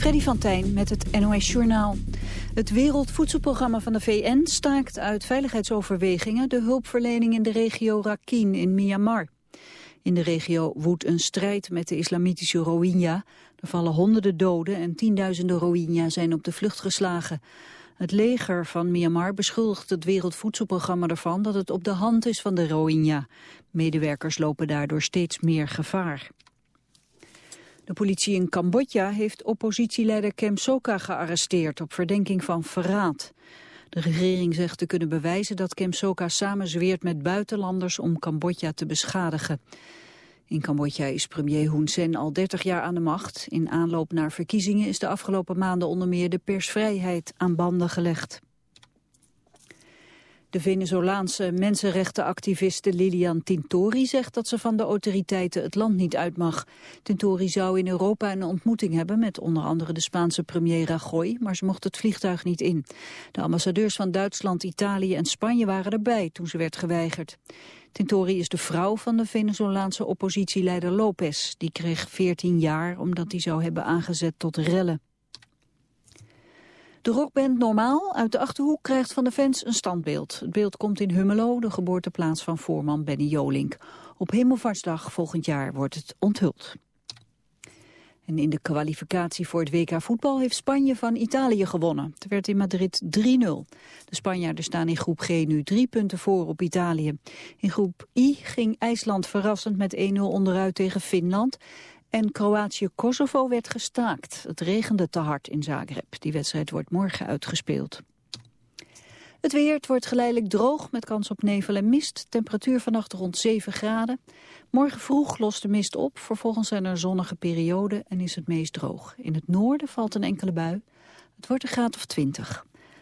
Freddy van Tijn met het NOS Journaal. Het Wereldvoedselprogramma van de VN staakt uit veiligheidsoverwegingen de hulpverlening in de regio Rakhine in Myanmar. In de regio woedt een strijd met de islamitische Rohingya. Er vallen honderden doden en tienduizenden Rohingya zijn op de vlucht geslagen. Het leger van Myanmar beschuldigt het Wereldvoedselprogramma ervan dat het op de hand is van de Rohingya. Medewerkers lopen daardoor steeds meer gevaar. De politie in Cambodja heeft oppositieleider Kem Sokha gearresteerd op verdenking van verraad. De regering zegt te kunnen bewijzen dat Kem Sokha samenzweert met buitenlanders om Cambodja te beschadigen. In Cambodja is premier Hun Sen al 30 jaar aan de macht. In aanloop naar verkiezingen is de afgelopen maanden onder meer de persvrijheid aan banden gelegd. De Venezolaanse mensenrechtenactiviste Lilian Tintori zegt dat ze van de autoriteiten het land niet uit mag. Tintori zou in Europa een ontmoeting hebben met onder andere de Spaanse premier Rajoy, maar ze mocht het vliegtuig niet in. De ambassadeurs van Duitsland, Italië en Spanje waren erbij toen ze werd geweigerd. Tintori is de vrouw van de Venezolaanse oppositieleider Lopez. Die kreeg 14 jaar omdat hij zou hebben aangezet tot rellen. De rockband Normaal uit de Achterhoek krijgt van de fans een standbeeld. Het beeld komt in Hummelo, de geboorteplaats van voorman Benny Jolink. Op Hemelvaartsdag volgend jaar wordt het onthuld. En in de kwalificatie voor het WK voetbal heeft Spanje van Italië gewonnen. Het werd in Madrid 3-0. De Spanjaarden staan in groep G nu drie punten voor op Italië. In groep I ging IJsland verrassend met 1-0 onderuit tegen Finland. En Kroatië-Kosovo werd gestaakt. Het regende te hard in Zagreb. Die wedstrijd wordt morgen uitgespeeld. Het weer, het wordt geleidelijk droog met kans op nevel en mist. Temperatuur vannacht rond 7 graden. Morgen vroeg lost de mist op. Vervolgens zijn er zonnige perioden en is het meest droog. In het noorden valt een enkele bui. Het wordt een graad of 20.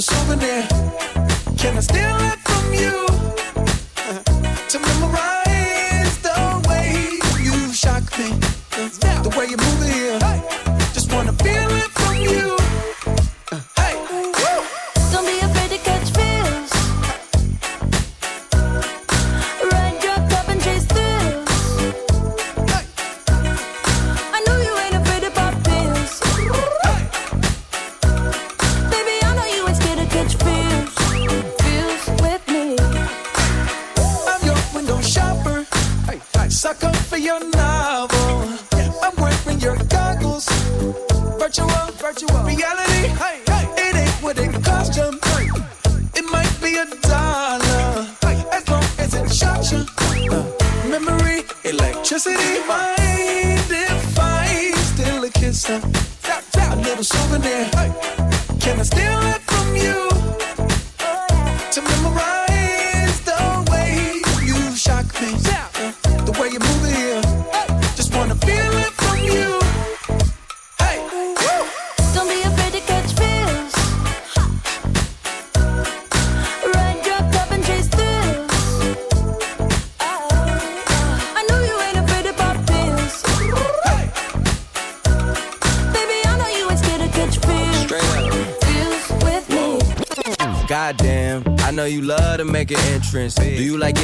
a souvenir. Can I still? it? Do you like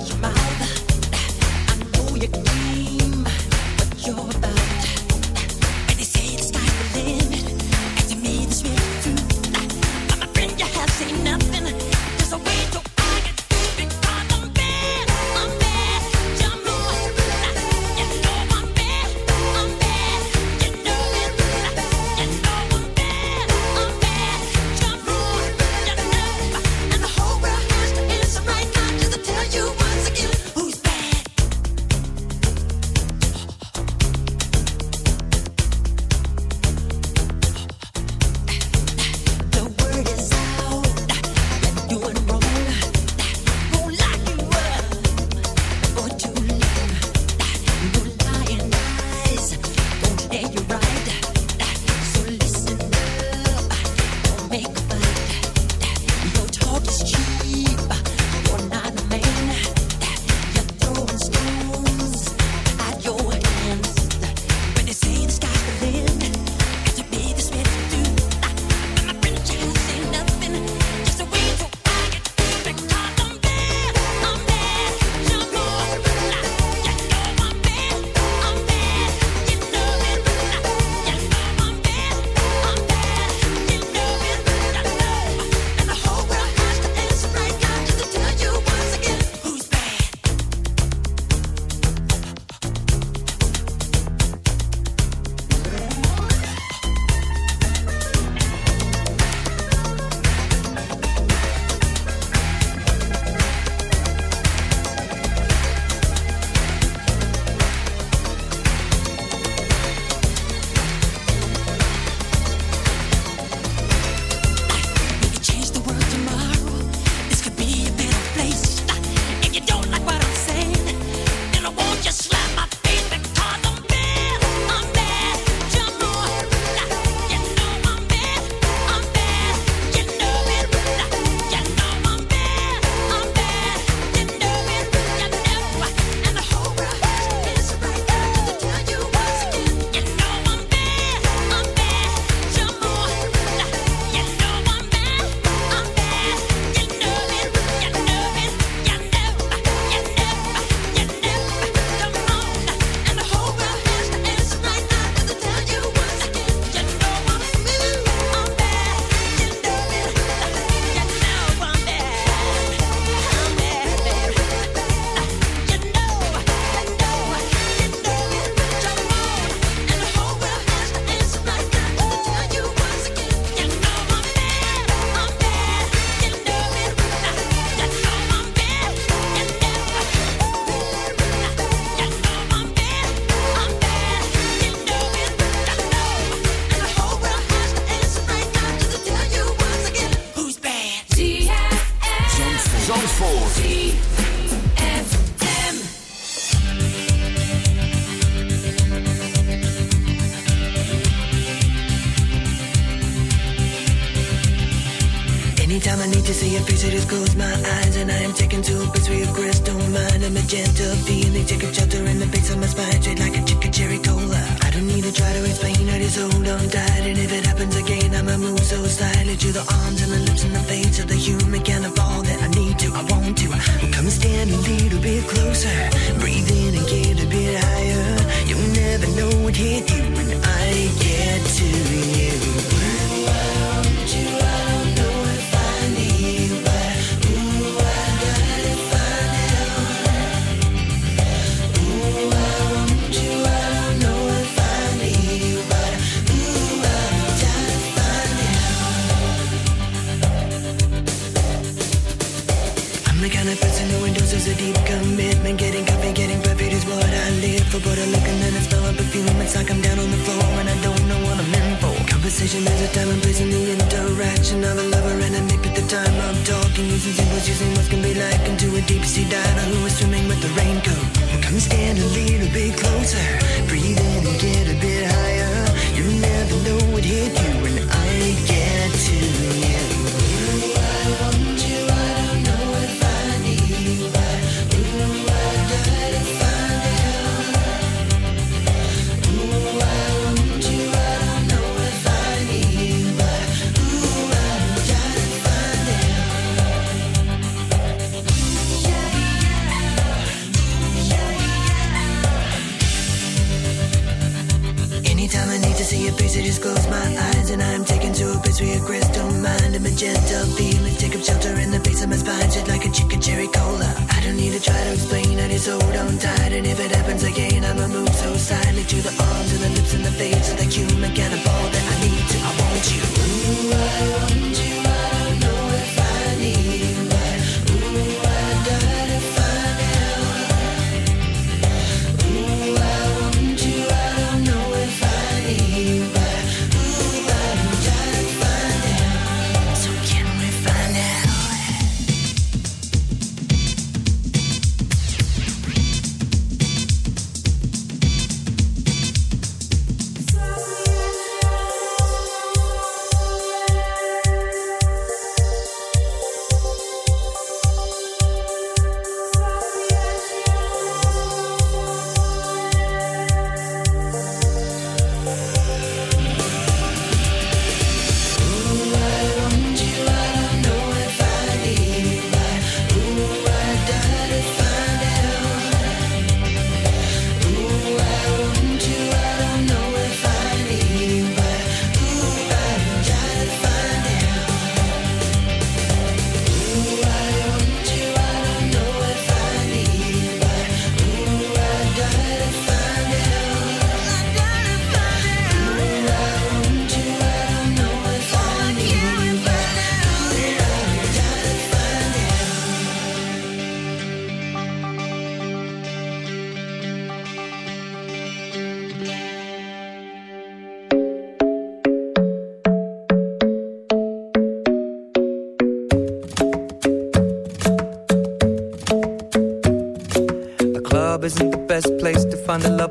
touch my the lips and the face of the human. border looking and it's spell up a few It's like I'm down on the floor and I don't know what I'm in for. Conversation is a time and place in the interaction of a lover and a nip at the time I'm talking. Using symbols, using words, can be like into a deep sea diver who is swimming with the raincoat. Come stand a little bit closer, breathe in and get a bit higher. You never know what hit you.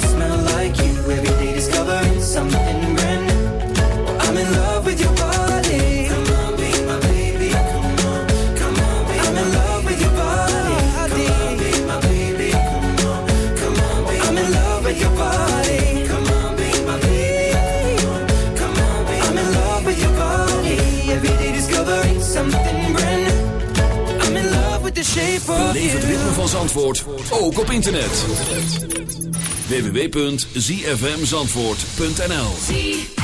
smell like you. Every day discovering something brand new. I'm in love with your body. Come on, be my baby. Come on, come on, be I'm in love with your body. Come on, be my baby. Come on, come on, be I'm in love with your body. Come on, be my baby. Come on, come on, be I'm in love with your body. Every day discovering something brand new. I'm in love with the shape of Beleef het you. ritme van Zandvoort, ook op internet. www.zfmzandvoort.nl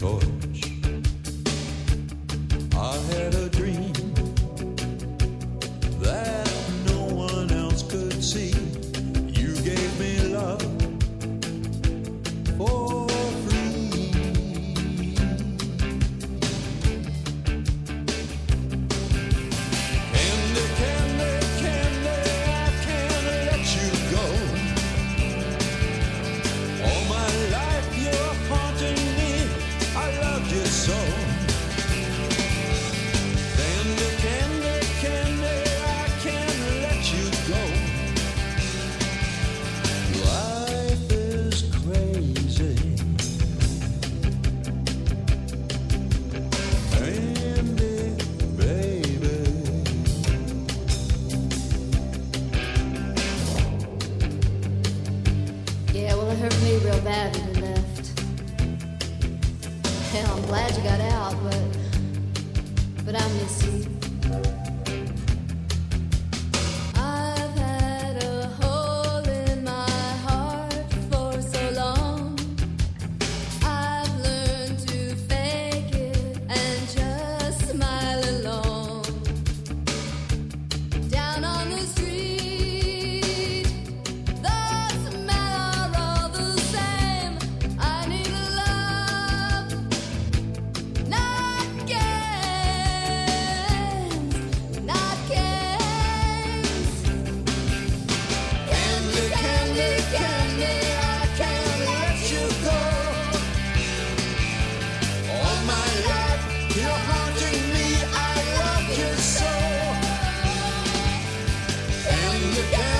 toy. Candy, candy,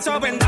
te pido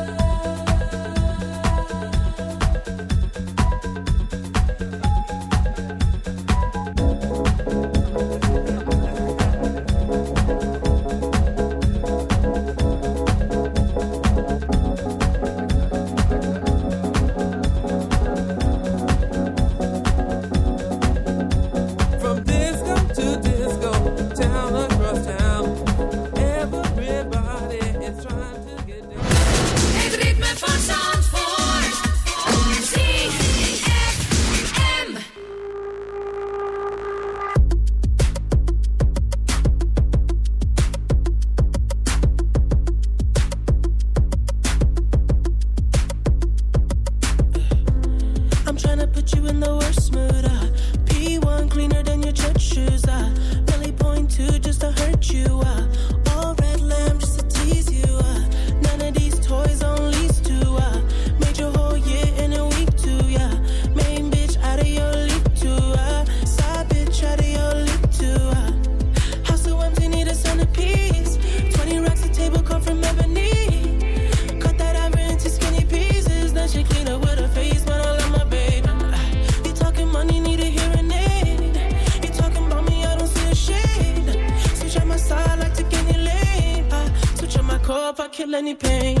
any pain.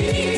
You.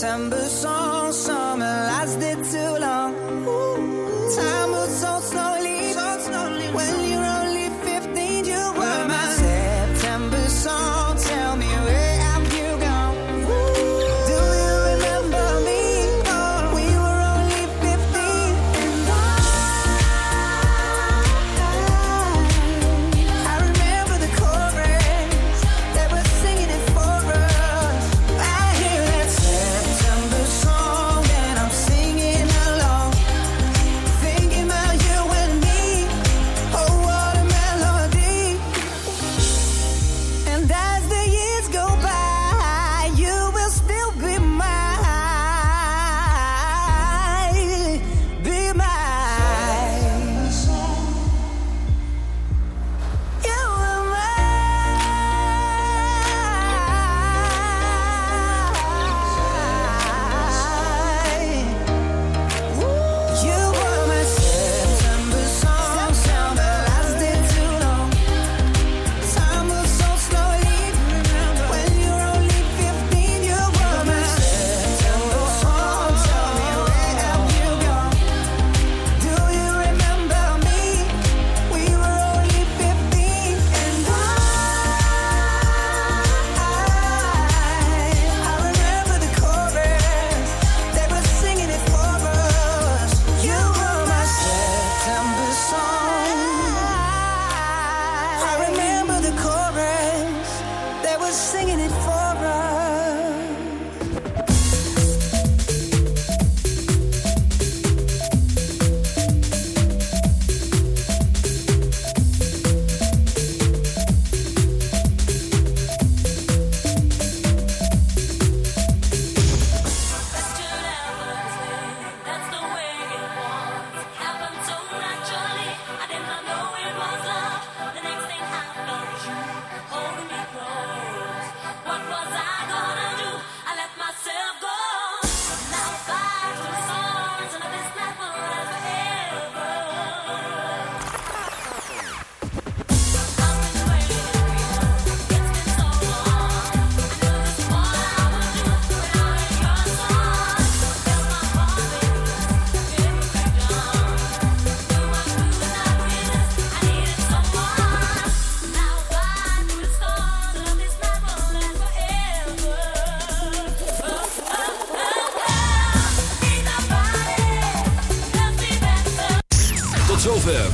September.